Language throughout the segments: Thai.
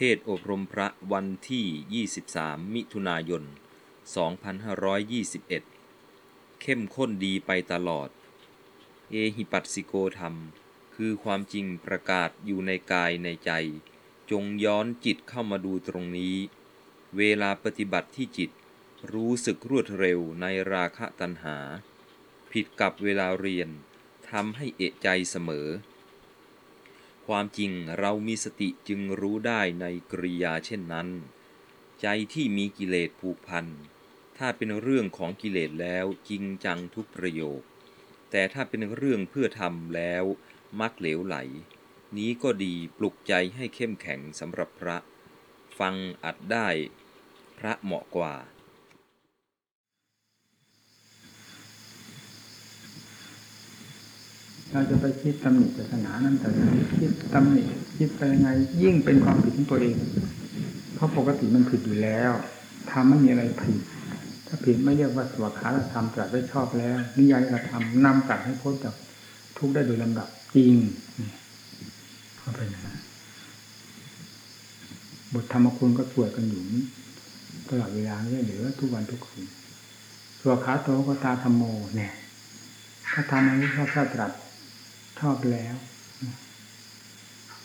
เทศอบรมพระวันที่ 23 มิถุนายน 2521 เข้มข้นดีไปตลอด เอหิปัสสิโกธรรม คือความจริงประกาศอยู่ในกายในใจ จงย้อนจิตเข้ามาดูตรงนี้ เวลาปฏิบัติที่จิต รู้สึกรวดเร็วในราคะตัณหา ผิดกับเวลาเรียนทำให้เอะใจเสมอ ความจริงเรามีสติจึงรู้ได้ในกริยาเช่นนั้น ใจที่มีกิเลสผูกพัน ถ้าเป็นเรื่องของกิเลสแล้วจริงจังทุกประโยค แต่ถ้าเป็นเรื่องเพื่อทำแล้วมักเหลวไหล นี้ก็ดีปลุกใจให้เข้มแข็งสำหรับพระ ฟังอัดได้ พระเหมาะกว่า เราจะไปคิดตำหนิศาสนานั้นแต่คิดตำหนิคิดไปยังไง ยิ่งเป็นความผิดของตัวเอง เพราะปกติมันผิดอยู่แล้วทำไม่มีอะไรผิด ถ้าผิดไม่เรียกว่าสวขาธรรมตรัสได้ชอบแล้ว นิยายธรรมนำตัดให้พ้นจากทุกได้โดยลำดับจริงนี่ก็เป็นบทธรรมคุณก็สวดกันอยู่ตลอดเวลาไม่ได้เหลือทุกวันทุกคืนสวขาโตก็ตาธรรมโมเนี่ย ถ้าทำอันนี้พระเจ้าตรัส ชอบแล้ว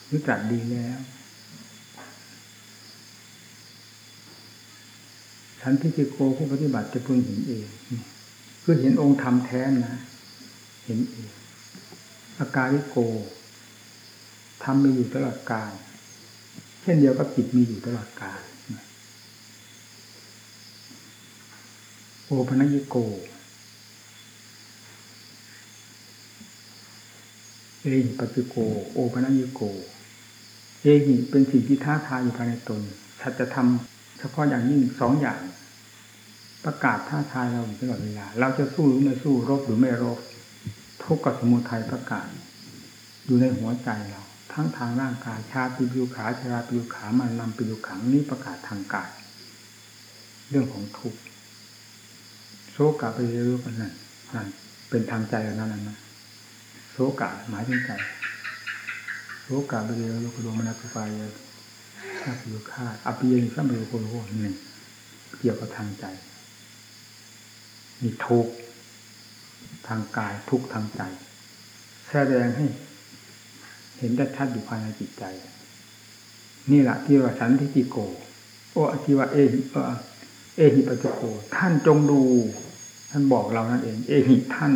รือตรัสดีแล้วฉันพิจิโกผู้ปฏิบัติจะพึงเห็นเองคือเห็นองค์ธรรมแท้นะ เห็นเองอาการิโกทำมีอยู่ตลอดกาลเช่นเดียวกับจิตมีอยู่ตลอดกาลโอปนัญิโก เอหิปัจจุโก โอปนัญิโก เอหิเป็นสิ่งที่ท้าทายอยู่ภายในตนสัจธรรมเฉพาะอย่างยิ่งสองอย่าง ประกาศท้าทายเราอยู่ตลอดเวลา เราจะสู้หรือไม่สู้รบหรือไม่รบทุกข์กับสมุทัยประกาศ อยู่ในหัวใจเรา ทั้งทางร่างกายชาปิบิวขาชราปิบิวขามันนำปิบิวขังนี้ประกาศทางกายเรื่องของทุกข์โซกะไปเรู้กันนั่นนั่นเป็นทางใจแล้วนั่นนะ โสกะหมายถึงใจโสกะไปเรียลูกดวงมนัสปายถ้าผิวคาอภิยิสัมปโยโกโลหนึ่งเกี่ยวกับทางใจ มีทุกทางกายทุกทางใจ แสดงให้เห็นได้ชัดอยู่ภายในจิตใจ นี่แหละที่ว่าสันทิติโก โออธิว่าเอหิเอหิปัจจโก ท่านจงดู ท่านบอกเรานั่นเอง เอหิท่าน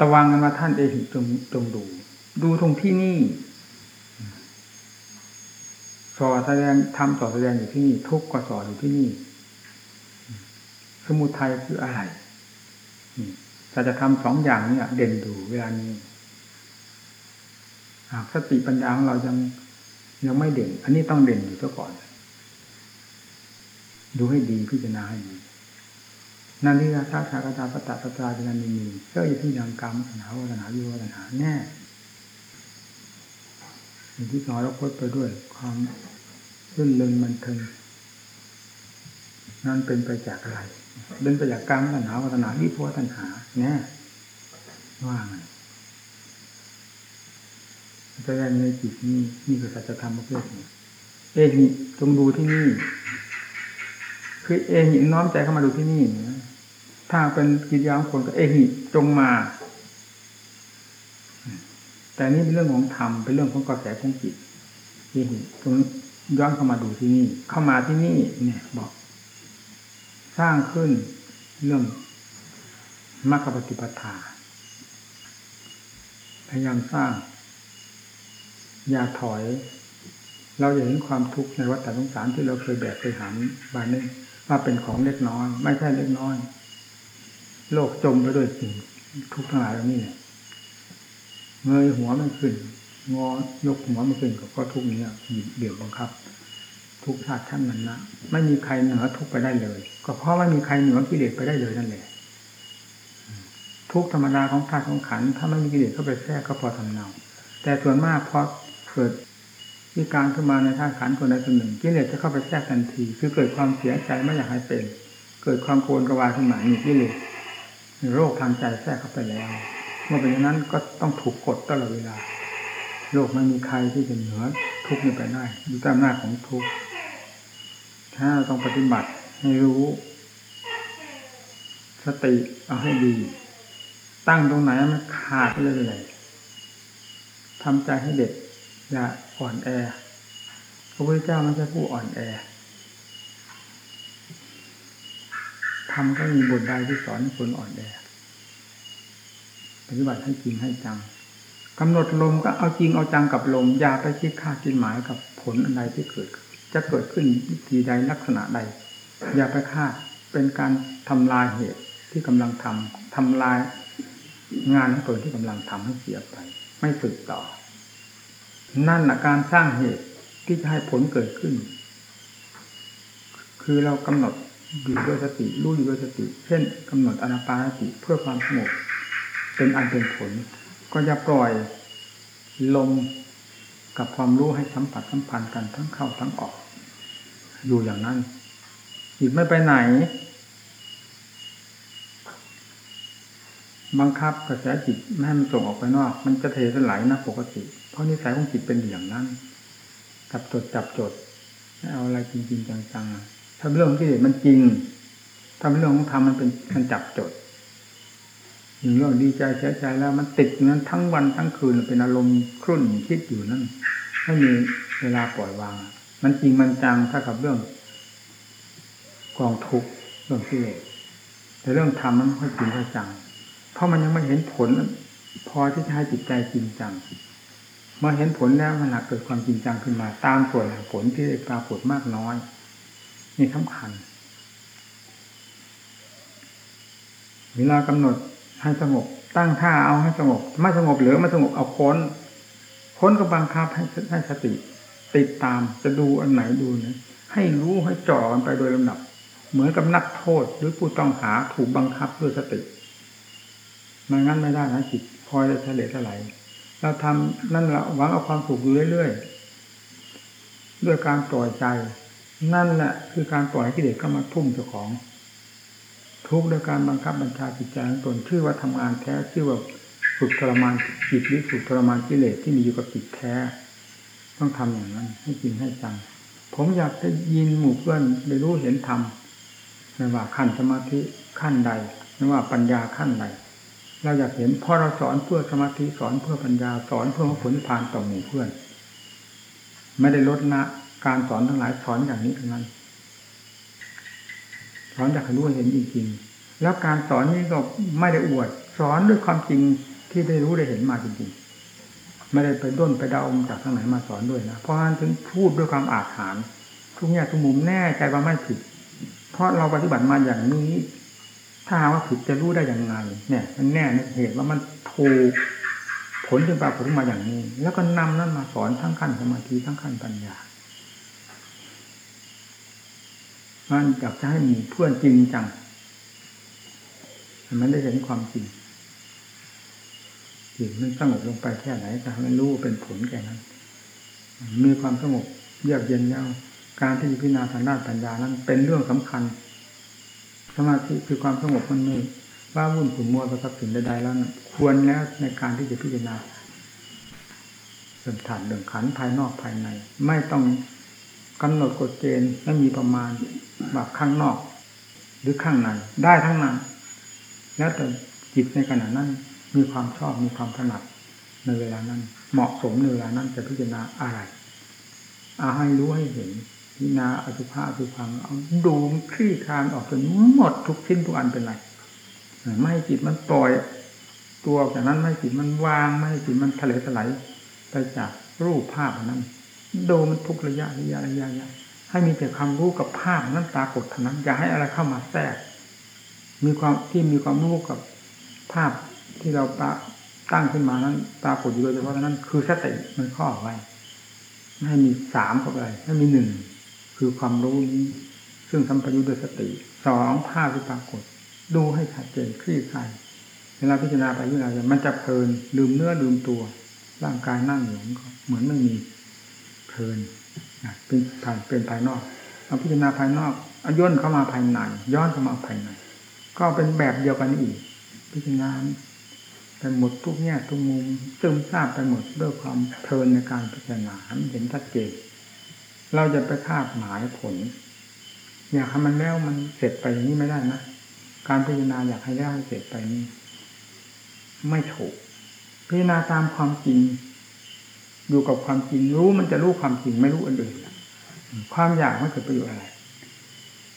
ระวังกันมาท่านเอหิจงจงดู ดูตรงที่นี่สอแสดงทำสอแสดงอยู่ที่นี่ ทุกข์ก็สอนอยู่ที่นี่ สมุทัยคืออะไรถ้าจะทำสองอย่างนี้เด่นดูเวลานี้หากสติปัญญาของเรายังยังไม่เด่น อันนี้ต้องเด่นอยู่ซะก่อน ดูให้ดีพิจารณาให้ดี นันทิราชาชากตาปตะปตาเป็นนันมีเจ้าอยู่ที่ยังกรรมสนาวัฒนาวิวัฒนาแน่อย่างที่น้อยเราพดไปด้วยความรื่นเริงมันเทิงนั่นเป็นไปจากอะไรเป็นไปจากกรรมตัณหาวัฒนาวิพัวตัณหาแน่ว่าไงแสดงในจิตนี่นี่คือสัจธรรมประเภทนี้เอหิจงดูที่นี่ คือเอหิน้อมใจเข้ามาดูที่นี่นะ ถ้าเป็นกิจยาของคนก็เอหิจงมา แต่นี่เป็นเรื่องของธรรมเป็นเรื่องของกระแสของจิตเอหิตรงย้อนเข้ามาดูที่นี่ เข้ามาที่นี่เนี่ย บอก สร้างขึ้นเรื่องมรรคปฏิปทาพยายามสร้าง อย่าถอย เราจะเห็นความทุกข์ในวัฏสงสารที่เราเคยแบกเคยหามบานนี้ว่าเป็นของเล็กน้อย ไม่ใช่เล็กน้อย โลกจมไปด้วยสิ่งทุกข์ทั้งหลายเหล่านี้เนี่ยเงยหัวไม่ขึ้น งอยกหัวไม่ขึ้นก็ทุกข์นี้เบียดบังคับ ทุกชาติท่านมันนะไม่มีใครเหนือทุกไปได้เลย ก็เพราะไม่มีใครเหนือกิเลสไปได้เลยนั่นแหละทุกธรรมดาของธาตุของขันถ้าไม่มีกิเลสเข้าไปแทรกก็พอทำเนาแต่ส่วนมากพอเกิดวิการขึ้นมาในธาตุขันคนใดคนหนึ่งกิเลสจะเข้าไปแทรกทันที คือเกิดความเสียใจไม่อยากให้เป็น เกิดความโกรธกวายขึ้นมานี่กิเลส โรคทางใจแทรกเข้าไปแล้วเมื่อเป็นอย่างนั้นก็ต้องถูกกดตลอดเวลา โลกไม่มีใครที่จะเหนือทุกข์นี้ไปได้อยู่ต้อำนาของทุกข์ถ้าเราต้องปฏิบัติให้รู้ สติเอาให้ดี ตั้งตรงไหนมันขาดไปเลยเลยทำใจให้เด็ดอย่าอ่อนแอพระพุทธเจ้าไม่ใช่ผู้อ่อนแอ ทำก็มีบทใดที่สอนให้คนอ่อนแอปฏิบัติให้จริงให้จังกำหนดลมก็เอาจริงเอาจังกับลมอย่าไปคิดคาดคิดหมายกับผลอะไรที่เกิด จะเกิดขึ้นวิธีใดลักษณะใด อย่าไปคาดเป็นการทำลายเหตุที่กำลังทำทำลายงานของตนที่กำลังทำให้เสียไป ไม่สืบต่อ นั่นแหละการสร้างเหตุที่จะให้ผลเกิดขึ้น คือเรากำหนด อยู่ด้วยสติรู้อยู่ด้วยสติ เช่นกำหนดอนาปานสติเพื่อความสงบเป็นอันเป็นผล ก็จะปล่อยลมกับความรู้ให้สัมผัสสัมพันธ์กันทั้งเข้าทั้งออก อยู่อย่างนั้นจิตไม่ไปไหน บังคับกระแสจิตไม่ให้มันส่งออกไปนอก มันจะเทสลายนะปกติ เพราะนิสัยของจิตเป็นอย่างนั้นจับจดจับจดไม่เอาอะไรจริงๆจังๆ ถ้าเรื่องที่มันจริงถ้าเรื่องของธรรมมันเป็นมันจับจดอย่างเรื่องดีใจเสียใจแล้ว มันติดอยู่นั้นทั้งวันทั้งคืนเป็นอารมณ์ครุ่นคิดอยู่นั่นไม่มีเวลาปล่อยวาง มันจริงมันจังถ้ากับเรื่องกองทุกเรื่องที่เลสแต่เรื่องธรรมมันไม่ค่อยจริงค่อยจัง เพราะมันยังไม่เห็นผล พอที่จะให้จิตใจจริงจังเมื่อเห็นผลแล้วมันหลักเกิดความจริงจังขึ้นมา ตามส่วนผลที่ได้ปรากฏมากน้อย นี่สำคัญ เวลากำหนดให้สงบ ตั้งท่าเอาให้สงบ ไม่สงบเหรือไม่สงบเอาค้น ค้นก็บังคับให้ให้สติ ติดตามจะดูอันไหนดูนะให้รู้ให้จ่อกันไปโดยลำดับ เหมือนกับนักโทษหรือผู้ต้องหาถูกบังคับด้วยสติไม่งั้นไม่ได้นะจิตพลอยจะเฉลี่ยเท่าไหร่เราทำนั่นแหละหวังเอาความสุขอยู่เรื่อยๆด้วยการปล่อยใจ นั่นแหละคือการปล่อยกิเลสเข้ามาทุ่มเจ้าของ ทุกโดยการบังคับบัญชาจิตใจของตนชื่อว่าทำงานแท้ชื่อว่าฝึกทรมานจิตหรือฝึกทรมานกิเลสที่มีอยู่กับจิตแท้ ต้องทำอย่างนั้น ให้จริงให้จัง ผมอยากจะยินหมู่เพื่อนได้รู้เห็นธรรมไม่ว่าขั้นสมาธิขั้นใดไม่ว่าปัญญาขั้นใดเราอยากเห็นพราะเราสอนเพื่อสมาธิสอนเพื่อปัญญาสอนเพื่อผลผ่านต่อหมู่เพื่อน ไม่ได้ลดละ การสอนทั้งหลายสอนอย่างนี้ทั้งนั้นสอนอยากให้รู้เห็นจริงๆ แล้วการสอนนี้ก็ไม่ได้อวด สอนด้วยความจริงที่ได้รู้ได้เห็นมาจริงๆ ไม่ได้ไปด้นไปเดาจากทางไหนมาสอนด้วยนะ เพราะฉะนั้นถึงพูดด้วยความอาถรรพ์ทุกแง่ทุกมุมแน่ใจว่าไม่ผิด เพราะเราปฏิบัติมาอย่างนี้ ถ้าหาว่าผิดจะรู้ได้อย่างไงเนี่ยมันแน่เหตุว่ามันถูกผลจึงปรากฏมาอย่างนี้ แล้วก็นำนั้นมาสอนทั้งขั้นสมาธิทั้งขั้นปัญญา มันอยากจะให้มีเพื่อนจริงจัง มันได้เห็นความจริงจิตมันสงบลงไปแค่ไหนจะให้มันรู้เป็นผลแก่นั้น มีความสงบเยือกเย็นแล้วการที่พิจารณาทางด้านปัญญานั้น เป็นเรื่องสำคัญ สมาธิคือความสงบมันมีว่าวุ่นขุ่นมัวประทับสิ่งใดๆแล้วควรแล้วในการที่จะพิจารณาเรื่องฐานเรื่องขันภายนอกภายใน ไม่ต้อง กำหนดกฎเกณฑ์ไม่มีประมาณแบบข้างนอก หรือข้างในได้ทั้งนั้น แล้วแต่จิตในขณะนั้น มีความชอบมีความถนัดในเวลานั้น เหมาะสมในเวลานั้นจะพิจารณาอะไรเอาให้รู้ให้เห็นพิจารณาอสุภะอสุพังเอาดูคลี่คลานออกจนหมดทุกชิ้นทุกอันเป็นไรไม่ให้จิตมันปล่อยตัวจากนั้นไม่ให้จิตมันวางไม่ให้จิตมันทะเลถลายไปจากรูปภาพนั้น ดูมันทุกระยะระยะระยะระยะให้มีแต่ความรู้กับภาพนั้นปรากฏเท่านั้นอย่าให้อะไรเข้ามาแทรก มีความที่มีความรู้กับภาพที่เราปะตั้งขึ้นมานั้นปรากฏอยู่โดยเฉพาะนั้น คือสติมันข้อไว้ให้มีสามเข้าไปไม่มีหนึ่งคือความรู้นี้ซึ่งทำประยุทธ์โดยสติสองภาพที่ปรากฏ ดูให้ชัดเจนคลี่คลายเวลาพิจารณาไปพิจารณามันจะเพลินลืมเนื้อลืมตัว ร่างกายนั่งอยู่เหมือนไม่มี เพลินเป็นภายเป็นภายนอกเอาพิจารณาภายนอกเอาย่นเข้ามาภายในย้อนเข้ามาภายในก็เป็นแบบเดียวกันอีก พิจารณาไปหมดทุกแง่ทุกมุมซึมซาบไปหมดด้วยความเพลินในการพิจารณาเห็นชัดเจนเราจะไปคาดหมายผล อยากให้มันแล้วมันเสร็จไปอย่างนี้ไม่ได้นะการพิจารณาอยากให้แล้วเสร็จไปนี้ไม่ถูกพิจารณาตามความจริง อยู่กับความจริงรู้มันจะรู้ความจริงไม่รู้อันอื่นความอยากไม่เกิดประโยชน์อะไร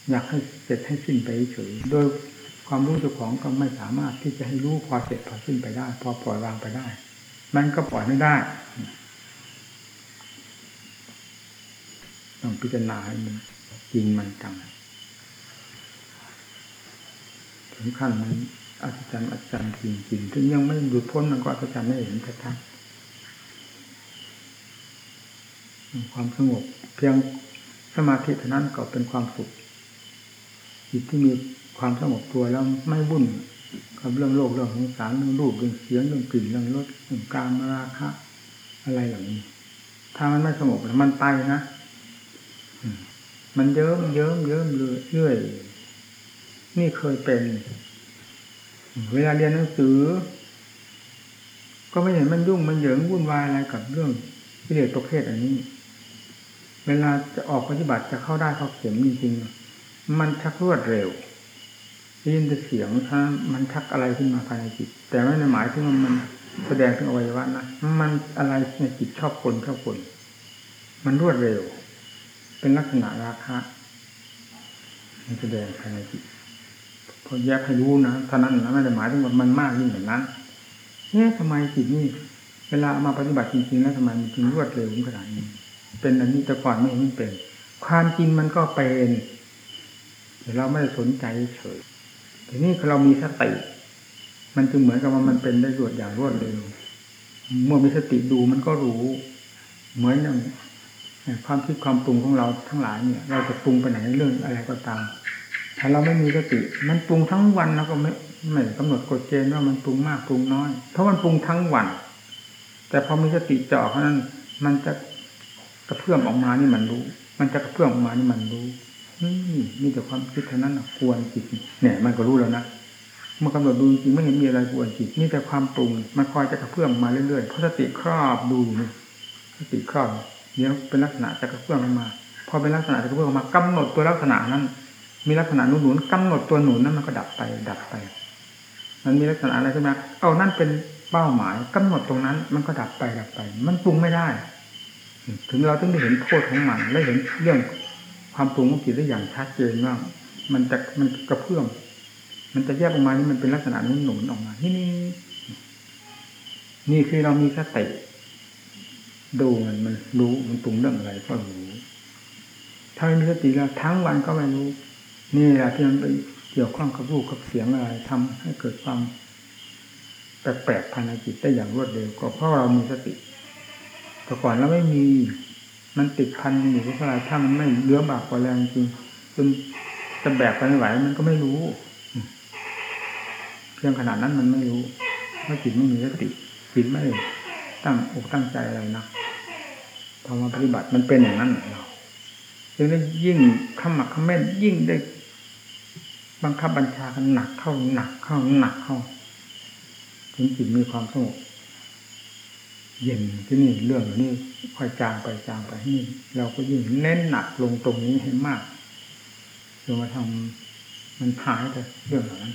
อยากให้เสร็จให้สิ้นไปเฉยโดยความรู้เจ้าของก็ไม่สามารถที่จะให้รู้พอเสร็จพอสิ้นไปได้ พอปล่อยวางไปได้ มันก็ปล่อยไม่ได้ต้องพิจารณาให้มันจริงมันจังถึงขั้นมันอัศจรรย์อัศจรรย์จริงๆถึงยังไม่หลุดพ้นมันก็อัศจรรย์ไม่เห็นชัดๆ ความสงบเพียงสมาธิเท่านั้นก็เป็นความสุขจิตที่มีความสงบตัวแล้วไม่วุ่นกับเรื่องโลกเรื่องของสารเรื่องรูปเรื่องเสียงเรื่องกลิ่นเรื่องรสเรื่องการมราคะ อะไรเหล่านี้ ถ้ามันไม่สงบมันไปนะมันเยิ้มเยิ้มเยิ้มเรื่อยนี่เคยเป็น เวลาเรียนหนังสือ ก็ไม่เห็นมันยุ่งมันเหยิงวุ่นวายอะไรกับเรื่องวิเลศประเภทอันนี้ เวลาจะออกปฏิบัติจะเข้าได้เข้าเข็มจริงๆ มันชักรวดเร็วยินแต่เสียงถ้ามันชักอะไรขึ้นมาภายในจิต แต่ไม่ได้หมายถึงว่ามันแสดงถึงอวัยวะนะมันอะไรในจิตชอบคนชอบคน มันรวดเร็ว เป็นลักษณะราคะมันแสดงภายในจิตพอแยกให้รู้นะเท่านั้นนะไม่ได้หมายถึงว่ามันมากยิ่งอย่านั้นเนี่ยทำไมจิตนี่ เวลามาปฏิบัติจริงๆแล้วทำไมมันจึงรวดเร็วขนาดนี้ เป็นอันนี้แต่ก่อนไม่เห็นเป็น ความจริงมันก็เป็นแต่เราไม่ได้สนใจเฉยทีนี้เรามีสติมันจึงเหมือนกับว่ามันเป็นได้รวดอย่างรวดเร็ว เมื่อมีสติดูมันก็รู้ เหมือนอย่างความคิดความปรุงของเราทั้งหลายเนี่ย เราจะปรุงไปไหนเรื่องอะไรก็ตาม ถ้าเราไม่มีสติ มันปรุงทั้งวันแล้วก็ไม่ไม่กำหนดกฎเกณฑ์ว่ามันปรุงมากปรุงน้อย เพราะมันปรุงทั้งวัน แต่พอมีสติเจาะเพราะนั้น มันจะ กระเพื่อมออกมานี่มันรู้ มันจะกระเพื่อมออกมานี่มันรู้นี่มีแต่ความคิดเท่านั้นควรจิตเนี่ยมันก็รู้แล้วนะเมื่อกำหนดดูจริงไม่เห็นมีอะไรควรจิตนี่แต่ความปรุงมันคอยจะกระเพื่อมมาเรื่อยๆเพราะสติครอบดูนี่สติครอบเดี๋ยวเป็นลักษณะจะกระเพื่อมออกมาพอเป็นลักษณะจะกระเพื่อมออกมากำหนดตัวลักษณะนั้น มีลักษณะหนุนหนุนกำหนดตัวหนุนนั้นมันก็ดับไปดับไป มันมีลักษณะอะไรขึ้นมาเอานั่นเป็นเป้าหมายกำหนดตรงนั้นมันก็ดับไปดับไป มันปรุงไม่ได้ ถึงเราต้องได้เห็นโทษของมัน และเห็นเรื่องความปรุงของจิตได้อย่างชัดเจนว่ามันจะมันกระเพื่อมมันจะแยกออกมานี่มันเป็นลักษณะนุ่นหนุนออกมา นี่นี่นี่คือเรามีสติดูมันมันรู้มันปรุงเรื่องอะไรก็รู้ถ้าไม่มีสติแล้วทั้งวันก็ไม่รู้นี่แหละที่มันไปเกี่ยวข้องกับรูปกับเสียงอะไรทำให้เกิดความแปลกๆภายในจิตได้อย่างรวดเร็วก็เพราะเรามีสติ แต่ก่อนเราไม่มี มันติดพันอยู่เท่าไรถ้ามันไม่เลื้อบากกว่าแรงจริงจนจะแบกไปไม่ไหวมันก็ไม่รู้เพียงขนาดนั้นมันไม่รู้เพราะจิตไม่มีสติจิตไม่ตั้งอกตั้งใจอะไรนะพอมาปฏิบัติมันเป็นอย่างนั้นเราจึงได้ยิ่งขมักขม้นยิ่งได้บังคับบัญชากันหนักเข้าหนักเข้าหนักเข้าถึงจิตมีความสงบ เย็นที่นี่เรื่องนี้ค่อยจางไปจางไปนี่เราก็ยิ่งเน้นหนักลงตรงนี้ให้มากจนมาทำมันหายไปเรื่องเหล่านั้น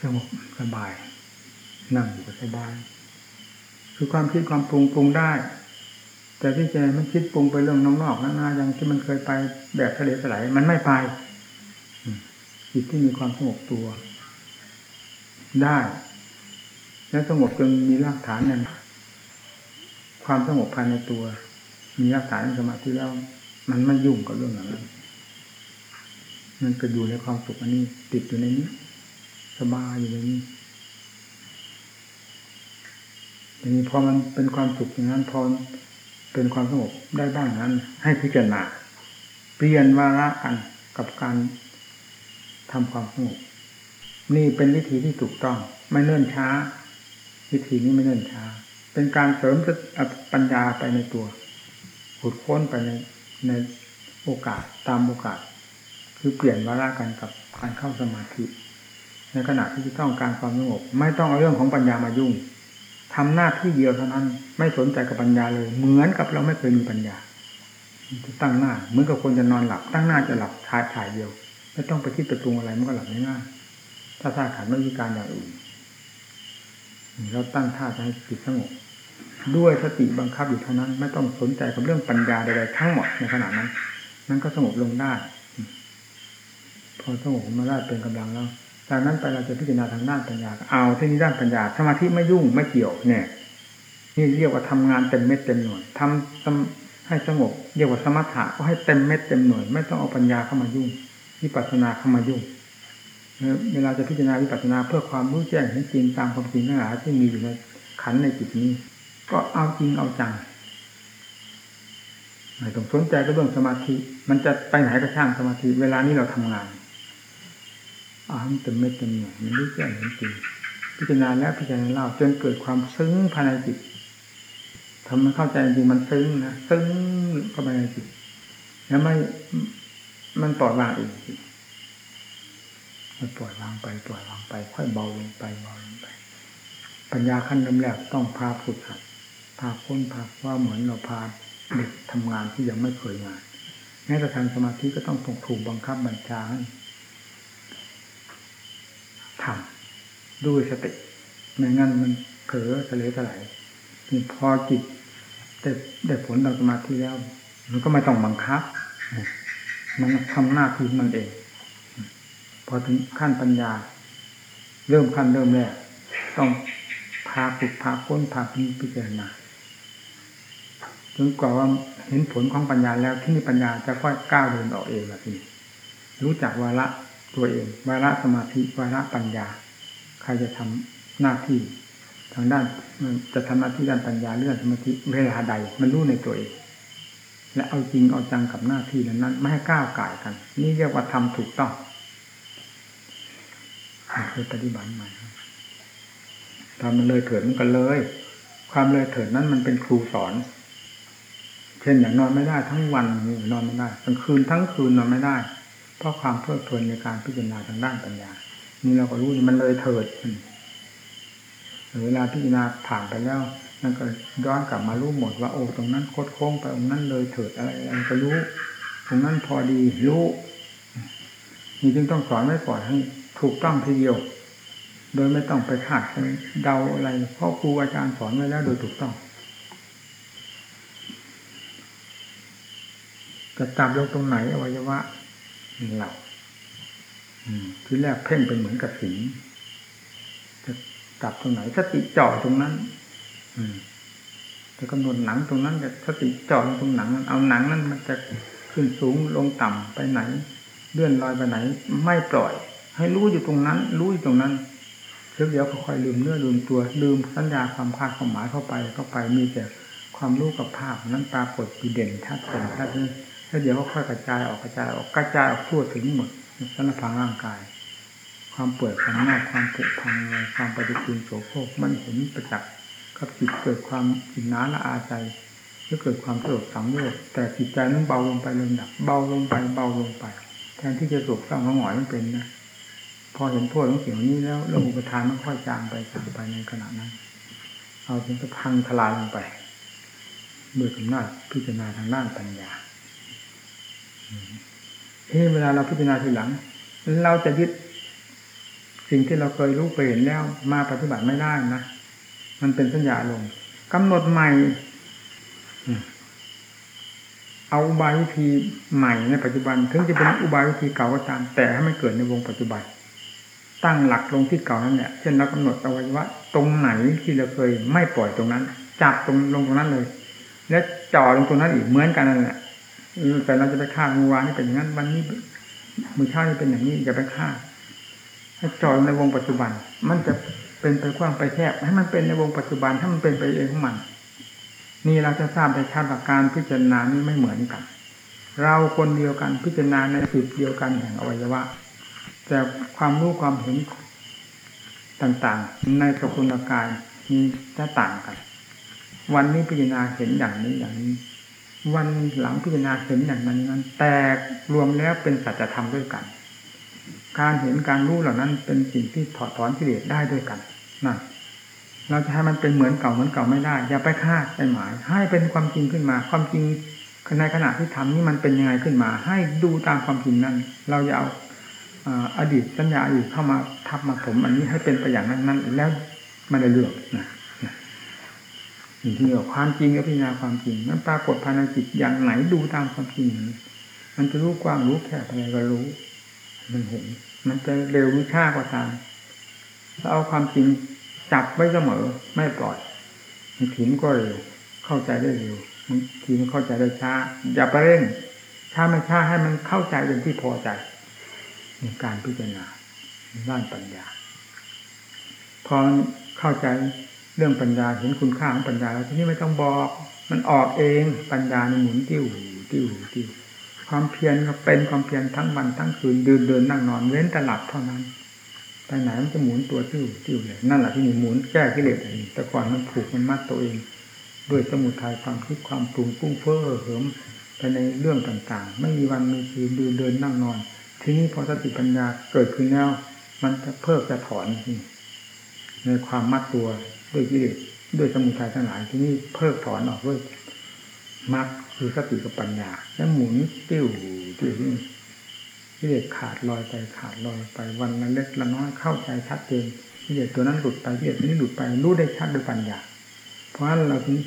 สงบสบาย นั่งอยู่ก็สบาย คือความคิดความปรุงปรุงได้ แต่ที่ใจมันคิดปรุงไปเรื่องนอกๆนาอย่างที่มันเคยไปแบบทะเลสลายมันไม่ไปจิตที่มีความสงบตัว ได้ แล้วสงบจนมีรากฐานนั้นความสงบภายในตัว มีรากฐานสมาธิแล้ว มันไม่ยุ่งกับเรื่องอะไรมันก็อยู่ในความสุขอันนี้ ติดอยู่ในนี้ สบายอยู่ในนี้ทีนี้พอมันเป็นความสุขอย่างนั้นพอเป็นความสงบได้บ้างนั้น ให้พิจารณาเปลี่ยนวาระกันกับการทำความสงบนี่เป็นวิธีที่ถูกต้อง ไม่เนิ่นช้า วิธีนี้ไม่เนิ่นช้า เป็นการเสริมปัญญาไปในตัวขุดค้นไปในในโอกาสตามโอกาส คือเปลี่ยนวาระกันกับการเข้าสมาธิ ในขณะที่ต้องการความสงบไม่ต้องเอาเรื่องของปัญญามายุ่งทำหน้าที่เดียวเท่านั้น ไม่สนใจกับปัญญาเลย เหมือนกับเราไม่เคยมีปัญญาตั้งหน้าเหมือนกับคนจะนอนหลับ ตั้งหน้าจะหลับถ่ายถ่ายเดียว ไม่ต้องไปคิดปปรุงอะไรมันก็หลับง่ายๆถ้าท่าขันไม่มีการอย่างอื่น เราตั้งท่าจะให้จิตสงบด้วยสติบังคับอยู่เท่านั้น ไม่ต้องสนใจกับเรื่องปัญญาใดๆทั้งหมดในขณะนั้น นั้นก็สงบลงได้ พอสงบมาได้เป็นกำลังแล้วจากนั้นไปเราจะพิจารณาทางด้านปัญญา เอาที่นี้ด้านปัญญา สมาธิไม่ยุ่งไม่เกี่ยวเนี่ยนี่เรียกว่าทำงานเต็มเม็ดเต็มหน่วยทำให้สงบเรียกว่าสมถะก็ให้เต็มเม็ดเต็มหน่วย ไม่ต้องเอาปัญญาเข้ามายุ่งวิปัสสนาเข้ามายุ่ง เวลาจะพิจารณาวิปัสสนาเพื่อความรู้แจ้งเห็นจริงตามความจริงทั้งหลายที่มีอยู่ในขันในจิตนี้ ก็เอาจริงเอาจังไม่ต้องสนใจกับเรื่องสมาธิ มันจะไปไหนก็ช่างสมาธิ เวลานี้เราทำงานอ่านเต็มเม็ดเต็มหน่วยมันรู้แจ้งเห็นจริงพิจารณาแล้วพิจารณาเล่าจนเกิดความซึ้งภายในจิตทำมันเข้าใจจริงมันซึ้งนะซึ้งเข้าไปในจิตแล้วไม่มันปล่อยวางเอง มันปล่อยวางไปปล่อยวางไป ค่อยเบาลงไปเบาลงไป ปัญญาขั้นเริ่มแรกต้องพาฝึกหัดพาค้นพาว่าเหมือนเราพาเด็กทำงานที่ยังไม่เคยงานแม้แต่ทางสมาธิก็ต้องถูกบังคับบัญชาให้ทำด้วยสติไม่งั้นมันเผลอทะเลทลายนี่พอจิตได้ได้ผลทางสมาธิแล้ว มันก็ไม่ต้องบังคับ มันทำหน้าที่มันเอง พอถึงขั้นปัญญา เริ่มขั้นเริ่มแรกต้องพาฝึกพาค้นพาพิจารณาจนกว่าว่าเห็นผลของปัญญาแล้วที่นี่ปัญญาจะค่อยก้าวเดินออกเองละทีรู้จักวาระตัวเอง วาระสมาธิวาระปัญญา ใครจะทำหน้าที่ ทางด้านจะทำหน้าที่ด้านปัญญาเรื่องสมาธิเวลาใด มันรู้ในตัวเอง และเอาจริงเอาจังกับหน้าที่นั้น ไม่ให้ก้าวไก่กัน นี่เรียกว่าทำถูกต้อง เคยปฏิบัติมาทำมันเลยเถิดมันก็เลย ความเลยเถิดนั้นมันเป็นครูสอน เช่นอย่างนอนไม่ได้ทั้งวันนอนไม่ได้กลางคืนทั้งคืนนอนไม่ได้ เพราะความเพลิดเพลินในการพิจารณาทางด้านปัญญา นี่เราก็รู้มันเลยเถิดเวลาพิจารณาผ่านไปแล้วนั่นก็ย้อนกลับมารู้หมดว่าโอ้ตรงนั้นโคดโค้งไปตรงนั้นเลยเถิดอะไรอะไรก็รู้ ตรงนั้นพอดีรู้นี่จึงต้องสอนไม่ปล่อยให้ ถูกต้องทีเดียว โดยไม่ต้องไปคาดเดาอะไรเพราะครูอาจารย์สอนไว้แล้วโดยถูกต้องจะจับลงตรงไหนอวัยวะเราทีแรกเพ่งเป็นเหมือนกับสิงจะจับตรงไหนสติจ่อตรงนั้น อืมจะกำหนดหนังตรงนั้นจะสติจ่อตรงหนัง เอาหนังนั้นมันจะขึ้นสูงลงต่ำไปไหน เลื่อนลอยไปไหน ไม่ปล่อย ให้รู้อยู่ตรงนั้น รู้อยู่ตรงนั้นเดี๋ยวเดี๋ยวค่อยลืมเนื้อลืมตัว ลืมสัญญาความคาดความหมายเข้าไปเข้าไปมีแต่ความรู้กับภาพนั้นปรากฏปีเด่นชัดเจนชัดนี้แล้วเดี๋ยวก็ค่อยกระจายออกกระจายออกกระจายออกทั่วถึงหมดสารพังร่างกาย ความเปื่อยความหน้าความผุพังความปฏิกูลโสโครกมันเห็นประจักษ์กับจิตเกิดความอินน้าละอาใจก็เกิดความสลดสังเวชแต่จิตใจนั้นเบาลงไปลำดับเบาลงไปเบาลงไป แทนที่จะสุกสร้างหงอยมันเป็นนะ พอเห็นโทษของสิ่งนี้แล้วเรื่องอุปทานมันค่อยจางไปจางไปในขณะนั้น เอาจนกระพังทลายลงไปด้วยอำนาจพิจารณาทางด้านปัญญาที่เวลาเราพิจารณาทีหลัง เราจะยึดสิ่งที่เราเคยรู้เคยเห็นแล้วมาปฏิบัติไม่ได้นะ มันเป็นสัญญาลงกำหนดใหม่ เอาอุบายวิธีใหม่ในปัจจุบัน ถึงจะเป็นอุบายวิธีเก่าก็ตาม แต่ให้มันเกิดในวงปัจจุบัน ตั้งหลักลงที่เก่านั่นแหละเช่นเรากำหนดอาไว้ว่าตรงไหนที่เราเคยไม่ปล่อยตรงนั้นจับตรงลงตรงนั้นเลย แล้วจ่อลงตรงนั้นอีกเหมือนกันนั่นแหละแต่เราจะไปฆ่างูวานี่เป็นอย่างนั้นวันนี้มือข้านี่เป็นอย่างนี้อย่าไปฆ่าให้จ่อในวงปัจจุบัน มันจะเป็นไปกว้างไปแคบให้มันเป็นในวงปัจจุบันถ้ามันเป็นไปเองของมัน นี่เราจะทราบในชาติการพิจารณานี้ไม่เหมือนกัน เราคนเดียวกันพิจารณาในจุดเดียวกันแห่งอวัยวะ แต่ความรู้ความเห็นต่างๆ ในสกุลกายมีจะต่างกัน วันนี้พิจารณาเห็นอย่างนี้อย่างนี้ วันหลังพิจารณาเห็นอย่างนั้นนั้น แต่รวมแล้วเป็นสัจธรรมด้วยกัน การเห็นการรู้เหล่านั้นเป็นสิ่งที่ถอดถอนกิเลสได้ด้วยกันนั่นเราจะให้มันเป็นเหมือนเก่าเหมือนเก่าไม่ได้ อย่าไปคาดไปหมาย ให้เป็นความจริงขึ้นมา ความจริงในขณะที่ทำนี่มันเป็นยังไงขึ้นมา ให้ดูตามความจริงนั้น เราอย่าเอา อดีตสัญญาอดีตเข้ามาทับมาผม อันนี้ให้เป็นไปอย่างนั้นนั้นแล้วมันได้เรื่องนะนี่ที่เรียกความจริงกับพิจารณาความจริงมันปรากฏภายในจิตอย่างไหนดูตามความจริง มันจะรู้กว้างรู้แคบอะไรก็รู้ มันเห็น มันจะเร็วรือช้าก็ตามถ้าเอาความจริงจับไว้เสมอไม่ปล่อยมันถินก็เร็วเข้าใจได้เร็วบางทีมันเข้าใจได้ช้า อย่าไปเร่งช้าไม่ช้าให้มันเข้าใจเป็นที่พอใจ ในการพิจารณาด้านปัญญา พอเข้าใจเรื่องปัญญาเห็นคุณค่าของปัญญาแล้วทีนี้ไม่ต้องบอก มันออกเองปัญญาในหมุนติ้วติ้วติ้วความเพียรก็เป็นความเพียรทั้งวันทั้งคืนเดินเดินนั่งนอนเว้นแต่หลับเท่านั้นไปไหนมันจะหมุนตัวติ้วติ้วเลยนั่นแหละที่นี่หมุนแก้กิเลสเองแต่ก่อนมันผูกมันมัดตัวเอง ด้วยสมุทัยความคิดความปรุงฟุ้งเฟ้อเหิมไปในเรื่องต่างๆ ไม่มีวันมีคืนเดินเดินนั่งนอน ทีนี้พอสติปัญญาเกิดขึ้นแล้วมันจะเพิกจะถอนในความมัดตัวด้วยกิเลสด้วยสมุทัยทั้งหลายที่นี่เพิกถอนออกด้วยมัดคือสติกับปัญญา แล้วหมุนติ้วติ้วนี่กิเลสขาดลอยไปขาดลอยไปวันละเล็กละน้อยเข้าใจชัดเจนกิเลสตัวนั้นหลุดไปกิเลสนี้หลุดไปรู้ได้ชัดด้วยปัญญา เพราะฉะนั้นเราถึง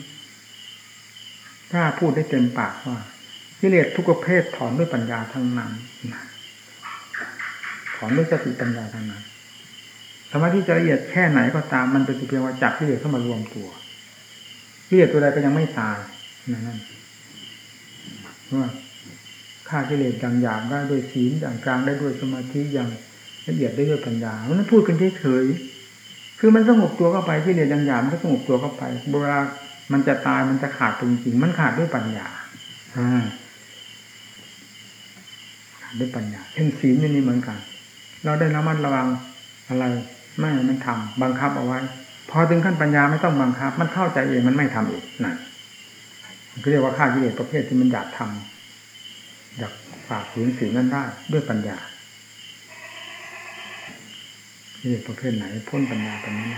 กล้าพูดได้เต็มปากว่ากิเลสทุกประเภทถอนด้วยปัญญาทั้งนั้น ถอนด้วยสติปัญญาทั้งนั้นสมาธิจะละเอียดแค่ไหนก็ตามมันเป็นเพียงว่าจับกิเลสเข้ามารวมตัวกิเลสตัวใดก็ยังไม่ตายนั่นว่าฆ่ากิเลสอย่างหยาบได้ด้วยศีลอย่างกลางได้ด้วยสมาธิอย่างละเอียดได้ด้วยปัญญาเพราะนั้นพูดกันเฉยๆคือมันสงบตัวเข้าไปกิเลสอย่างหยาบมันก็สงบตัวเข้าไปเวลามันจะตายมันจะขาดจริงๆมันขาดด้วยปัญญาอ่าขาดด้วยปัญญาเช่นศีลนี่เหมือนกัน เราได้ระมัดระวังอะไร ไม่มันทำบังคับเอาไว้ พอถึงขั้นปัญญาไม่ต้องบังคับ มันเข้าใจเองมันไม่ทำเองนั่นก็เรียกว่าฆ่ากิเลสประเภทที่มันอยากทำอยากฝากฝืนศีลนั้นได้ด้วยปัญญากิเลสประเภทไหนพ้นปัญญาตรงนี้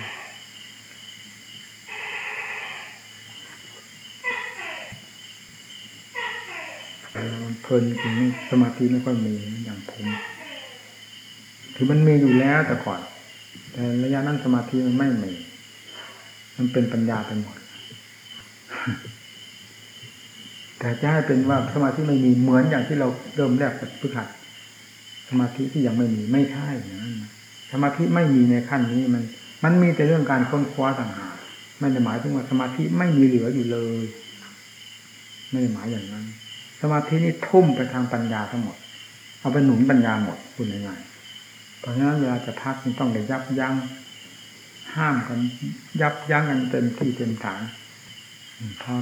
เพลินจริงสมาธิไม่ค่อยมีอย่างผม คือมันมีอยู่แล้วแต่ก่อน แต่ระยะนั้นสมาธิมันไม่มี มันเป็นปัญญาไปหมด แต่จะให้เป็นว่าสมาธิไม่มีเหมือนอย่างที่เราเริ่มแรกฝึกหัด สมาธิที่ยังไม่มีไม่ใช่นะสมาธิไม่มีในขั้นนี้มัน มันมีแต่เรื่องการค้นคว้าต่างหากไม่ได้หมายถึงว่าสมาธิไม่มีเหลืออยู่เลย ไม่ได้หมายอย่างนั้น สมาธินี่ทุ่มไปทางปัญญาทั้งหมด เอาไปหนุนปัญญาหมดคุณยังไง เพราะฉะนั้นเวลาจะพักต้องได้ยับยั้งห้ามกัน ยับยั้งกันเต็มที่เต็มฐานพอ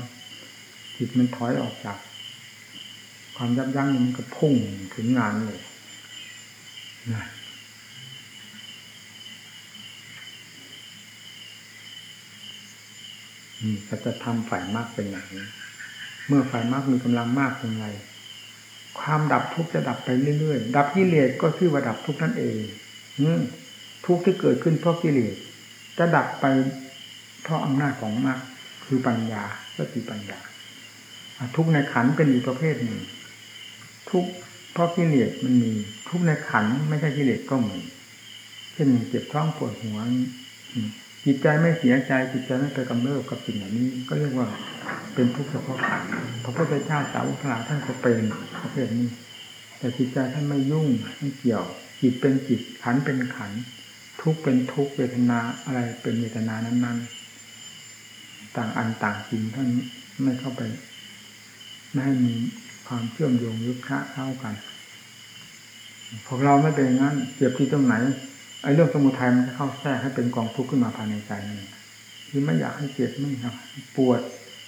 จิตมันถอยออกจาก ความยับยั้งมันก็พุ่งถึงงานเลยนะนี่จะทำฝ่ายมากเป็นอย่างนี้เมื่อฝ่ายมากมีกำลังมากเป็นไร ความดับทุกข์จะดับไปเรื่อยๆ ดับกิเลสก็ชื่อว่าดับทุกข์นั่นเองทุกข์ที่เกิดขึ้นเพราะกิเลสจะดับไปเพราะอำนาจของมรรคคือปัญญาสติปัญญา ทุกในขันเป็นอีกประเภทหนึ่ง ทุกเพราะกิเลสมันมี ทุกในขันไม่ใช่กิเลสก็มีเช่นเจ็บท้องปวดหัวจิตใจไม่เสียใจจิตใจไม่ไปกำเริบกับสิ่งเหล่านี้ ก็เรียกว่า เป็นทุกข์เฉพาะขันพระพุทธเจ้าสาวกทั้งหลายท่านก็เป็นประเภทนี้ แต่จิตใจท่านไม่ยุ่งไม่เกี่ยว จิตเป็นจิตขันเป็นขัน ทุกเป็นทุกเวทนาอะไรเป็นเวทนานั้นๆ ต่างอันต่างจริงท่านไม่เข้าไป ไม่ให้มีความเชื่อมโยงยึดค้าเข้ากันพวกเราไม่เป็นงั้นเจ็บที่ตรงไหนไอ้เรื่องสมุทัยมันจะเข้าแทรกให้เป็นกองทุกข์ขึ้นมาภายในใจนี่คือไม่อยากให้เจ็บไม่อยากปวด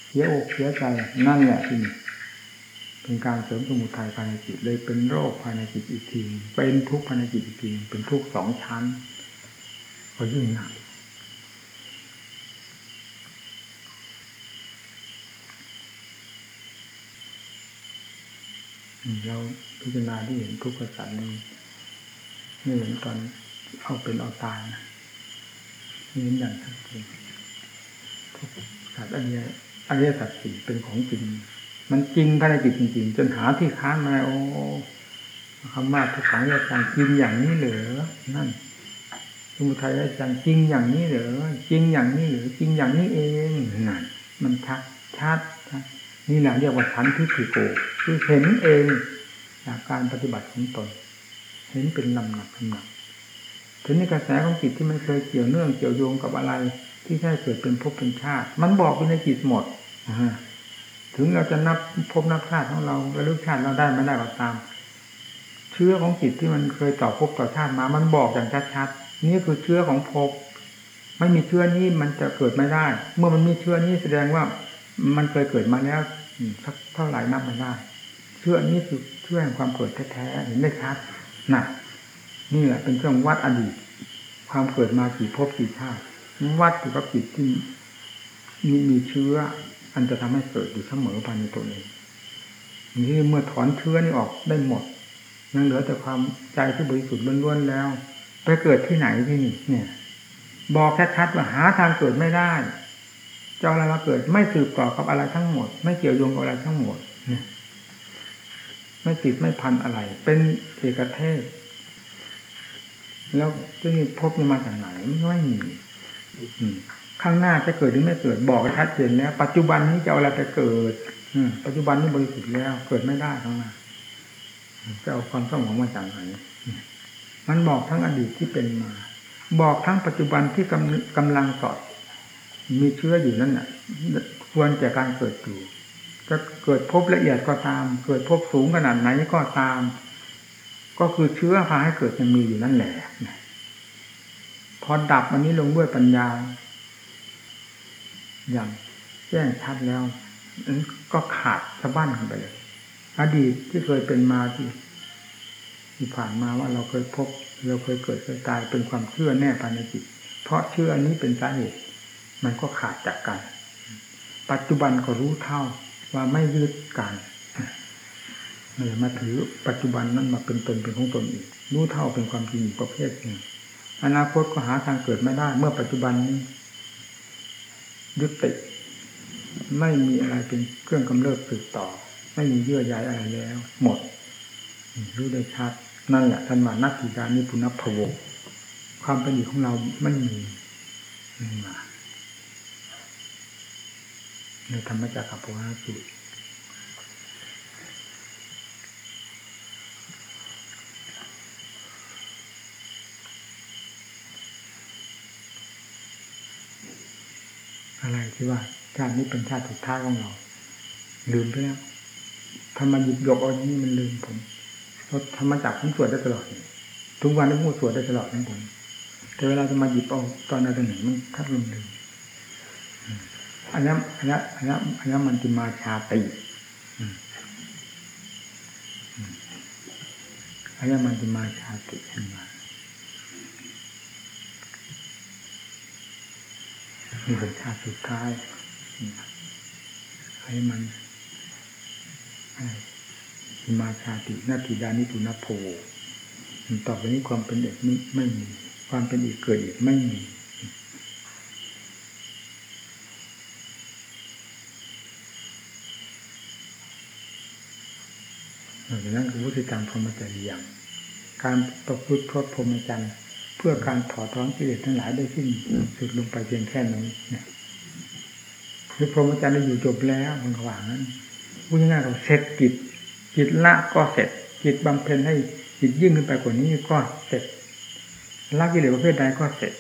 เสียอกเสียใจนั่นแหละที่เป็นการเสริมสมุทัยภายในจิตเลยเป็นโรคภายในจิตอีกทีเป็นทุกข์ภายในจิตอีกทีเป็นทุกข์สองชั้นก็ยิ่งหนักเราพิจารณาที่เห็นทุกข์สัตว์นี้ไม่เห็นตอนเอาเป็นเอาตายนะนี่เห็นอย่างชัดเจนทุกสัตว์อริย อริยสัจสี่เป็นของจริง มันจริงภายในจิตจริงๆ จนหาที่ค้านมาโอ้คำว่าทุกขังอริยสัจจริงอย่างนี้เหรอนั่นสมุทัยอาจารจริงอย่างนี้เหรอจริงอย่างนี้หรือจริงอย่างนี้เองนั่นมันชัดชัดนี่แหละเรียกว่าชั้นทิฏฐิโกคือเห็นเองจากการปฏิบัติของตน เห็นเป็นลำหนักลำหนักถึงในกระแสของจิตที่มันเคยเกี่ยวเนื่องเกี่ยวโยงกับอะไร ที่ใช่เกิดเป็นภพเป็นชาติ มันบอกอยู่ในจิตหมด ถึงเราจะนับภพนับชาติของเราระลึกชาติเราได้ไม่ได้ก็ตาม เชื้อของจิตที่มันเคยต่อภพต่อชาติมา มันบอกอย่างชัดๆนี่คือเชื้อของภพไม่มีเชื้อนี้มันจะเกิดไม่ได้ เมื่อมันมีเชื้อนี้แสดงว่ามันเคยเกิดมาแล้วสักเท่าไหร่นับไม่ได้ เชื้อนี้คือเชื้อแห่งความเกิดแท้ๆเห็นได้ชัดน่ะ นี่แหละเป็นเครื่องวัดอดีต ความเกิดมากี่ภพกี่ชาติวัดอยู่กับจิตที่มีมีเชื้อ อันจะทำให้เกิดอยู่เสมอภายในตัวเองนี่เมื่อถอนเชื้อนี้ออกได้หมดยังเหลือแต่ความใจที่บริสุทธิ์ล้วนๆแล้ว ไปเกิดที่ไหนที่นี่เนี่ย บอกชัดๆว่าหาทางเกิดไม่ได้จะอาอะไรมาเกิดไม่สืบต่อกับอะไรทั้งหมด ไม่เกี่ยวโยงกับอะไรทั้งหมดเนี่ยไม่ติดไม่พันอะไร เป็นเอกเทศ แล้วจะมีพบมันมาจากไหนไม่มีอืม ข้างหน้าจะเกิดหรือไม่เกิดบอกชัดเจนแล้วปัจจุบันนี้จะเอาอะไรไปเกิด อืปัจจุบันนี้บริสุทธิ์แล้ว เกิดไม่ได้ทั้งนั้นจะเอาความสมองมาจากไหนมันบอกทั้งอดีตที่เป็นมา บอกทั้งปัจจุบันที่กำกำลังสอดมีเชื้ออยู่นั่นน่ะควรแก่การเกิดอยู่จะเกิดพบละเอียดก็ตาม เกิดพบสูงขนาดไหนก็ตาม ก็คือเชื้อพาให้เกิดยังมีอยู่นั่นแหละพอดับอันนี้ลงด้วยปัญญา อย่างแจ้งชัดแล้วก็ขาดสะบั้นกันไปเลย อดีตที่เคยเป็นมาที่ที่ผ่านมาว่าเราเคยพบ เราเคยเกิดเคยตายเป็นความเชื่อแน่ภายในจิต เพราะเชื่ออันนี้เป็นสาเหตุมันก็ขาดจากกัน ปัจจุบันก็รู้เท่าว่าไม่ยึดกันไม่มาถือปัจจุบันนั้นมาเป็นตนเป็นของตนอีก รู้เท่าเป็นความจริงประเภทหนึ่งอนาคตก็หาทางเกิดไม่ได้ เมื่อปัจจุบันนี้ ยุติ ไม่มีอะไรเป็นเครื่องกำเริบสืบต่อ ไม่มีเยื่อใยอะไรแล้ว หมด รู้ได้ชัด นั่นแหละท่านว่านักกิการนิพุนพโวความเป็นอยู่ของเราไม่มีมาในธรรมจักรกับพระสูตรอะไร ที่ว่าชาตินี้เป็นชาติสุดท้ายของเราลืมไปแล้วทำมาหยิบยกเอาอย่างนี้มันลืมผมเพราะธรรมจักผมสวดได้ตลอดทุกวันนี้ผมสวดได้ตลอดนะผมแต่เวลาจะมาหยิบเอาตอนนั้นหนึ่งมันทัดลืมลืมอันนี้อันนี้อันนี้อันนี้มันจะมาชาติอันนี้มันจะมาชาติขึ้นมา นี่เป็นชาติสุดท้ายให้มันมาชาตินาทีดานิปุนโพต่อไปนี้ความเป็นเด็กไม่ไม่มี ความเป็นอีกเกิดอีกไม่มีดังนั้นคือวุฒิกรรมพรหมจรรย์อย่างการประพฤติพรตพรหมจรรย์ เพื่อการถอดถอนกิเลสทั้งหลายได้สิ้นสุดลงไปเพียงแค่นี้เนี่ยคือพรหมจรรย์ได้อยู่จบแล้วมันขวางนั้นพูดง่ายๆเราเสร็จกิจจิตละก็เสร็จจิตบำเพ็ญให้จิตยิ่งขึ้นไปกว่านี้ก็เสร็จละกิเลสประเภทใดก็เสร็จ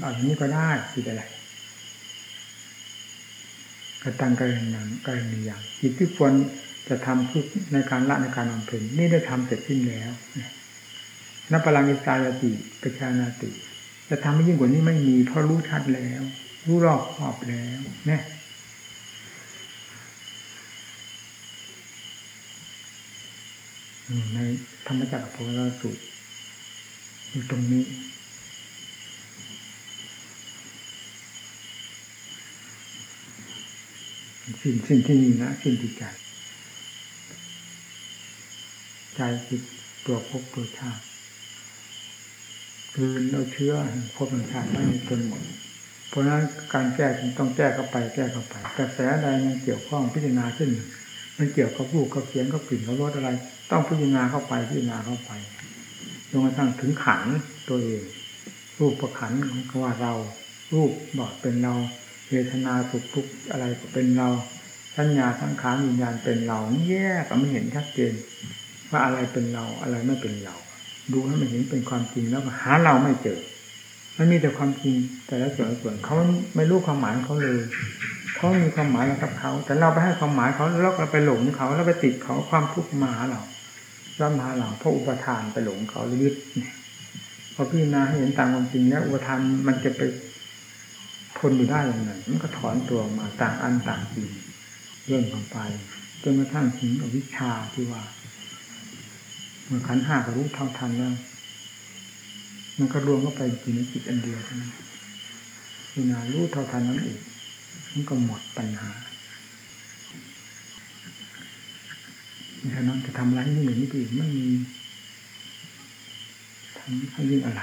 เอาอย่างนี้ก็ได้จิตอะไรกระตังกระอย่างกระอย่างจิตที่ควรจะทำคือในการละในการบำเพ็ญนี่ได้ทำเสร็จสิ้นแล้วนั นับพลังอิสายติประชานาติ จะทำให้ยิ่งกว่านี้ไม่มี เพราะรู้ชัดแล้ว รู้รอบครอบแล้วเนี่ยในธรรมจักรพรรสูตรอยู่ตรงนี้สิ่งสิ่งที่นี่นะสิ่งที่ใจ ใจคือตัวภพตัวชาติ คืนเอาเชื้อพวกมันชาติไว้ในตนหมด เพราะฉะนั้นการแก้จึงต้องแก้เข้าไปแก้เข้าไปกระแสใดมันเกี่ยวข้องพิจารณาขึ้นมันเกี่ยวกับรูปกับเสียงกับกลิ่นกับรสอะไร ต้องพิจารณาเข้าไปพิจารณาเข้าไปจนกระทั่งถึงขันตัวเอง รูปประขันก็ว่าเรา รูปบอกเป็นเราเวทนาสุขทุกข์อะไรก็เป็นเราสัญญาสังขารวิญญาณเป็นเราแยกก็ไม่เห็นชัดเจนว่าอะไรเป็นเราอะไรไม่เป็นเรา ดูให้มันเห็นเป็นความจริงแล้วหาเราไม่เจอ มันมีแต่ความจริงแต่ละส่วนส่วนเขาไม่รู้ความหมายเขาเลยเขามีความหมายกับเขา แต่เราไปให้ความหมายเขาแล้วเราไปหลงเขาแล้วไปติดเขาความทุกข์มาหาเราย่อมมาหาเราเพราะอุปทานไปหลงเขาหรือยึดพอพิจารณาให้เห็นตามความจริงแล้วอุปทานมันจะไปทนอยู่ได้ย่างไรมันก็ถอนตัวออกมาต่างอันต่างจริงเรื่องของไปจนกระทั่งถึงอวิชชาที่ว่า เมื่อขันห้าก็รู้เท่าทันแล้วมันก็รวมเข้าไปอยู่ในจิตอันเดียวเท่านั้นพิจารณารู้เท่าทันนั้นเองมันก็หมดปัญหาฉะนั้นจะทำอะไรนี่หนึ่งนี่อีกไม่มีทำให้ยิ่งอะไร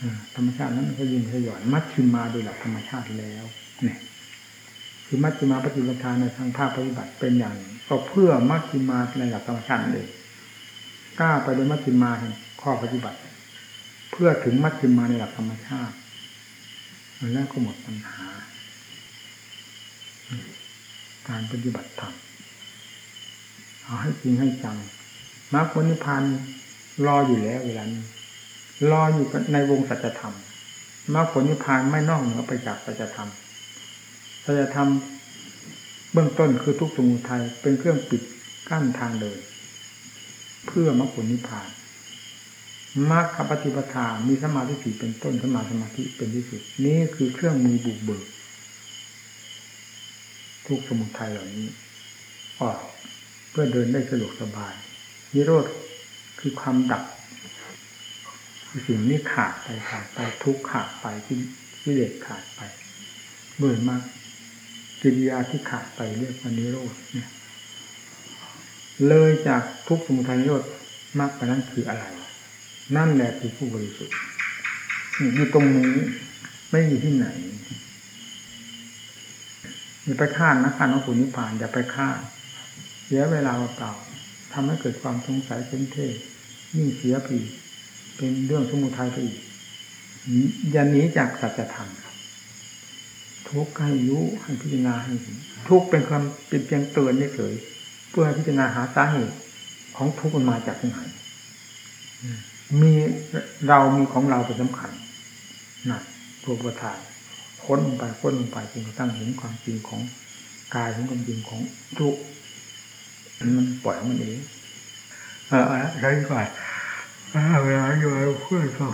อ่าธรรมชาตินั้นมันก็ยิ่งขย่อนมัดชิมมาโดยหลักธรรมชาติแล้วเนี่ยคือมัชฌิมาปฏิปทาในทางภาคปฏิบัติเป็นอย่าง ก็เพื่อมัชฌิมาในหลักธรรมชาติเอง กล้าไปในมัชฌิมาแห่งข้อปฏิบัติ เพื่อถึงมัชฌิมาในหลักธรรมชาติแล้วก็หมดปัญหา การปฏิบัติธรรมเอาให้จริงให้จังมรรคผลนิพพานรออยู่แล้วเวลานี้รออยู่ในวงสัจธรรมมรรคผลนิพพานไม่นอกเหนือไปจากสัจธรรมสัจธรรมเบื้องต้นคือทุกสมุทัยเป็นเครื่องปิดกั้นทางเดิน เพื่อมรรคผลนิพพานมรรคปฏิปทามีสมาธิสีเป็นต้นสมาสมาธิเป็นที่สุด นี่คือเครื่องมือบุกเบิก ทุกสมุทัยเหล่านี้ออกเพื่อเดินได้สะดวกสบาย นิโรธคือความดับคือสิ่งนี้ขาดไปขาดไปทุกขาดไปที่ที่เลสขาดไปเบื่อมากกิริยาที่ขาดไปเรียกว่านิโรธเนี่ย เลยจากทุกสมุทัยนิโรธมากกว่านั้นคืออะไร นั่นแหละคือผู้บริสุทธิ์อยู่ตรงนี้ไม่อยู่ที่ไหนอย่าไปคาดนะคาดว่าผู้นิพพานอย่าไปคาดเสียเวลาเปล่าทำให้เกิดความสงสัยเส้นเทยิ่งเสียผีเป็นเรื่องสมุทัยไปอีกอย่าหนีจากสัจธรรมทุกข์ให้รู้ให้พิจารณาให้ทุกข์เป็นความเป็นเพียงเตือนเฉย พื่อพิจารณาหาสาเหตุของทุกข์มันมาจากที่ไหนมีเรามีของเราเป็นสำคัญนะตัวประธานค้นลงไปค้นลงไปจนกระทั่งเห็นความจริงของกายเห็นความจริงของทุกข์มันปล่อยมันเองเออใช่ก่อนเวลาอยู่เพื่อนเขา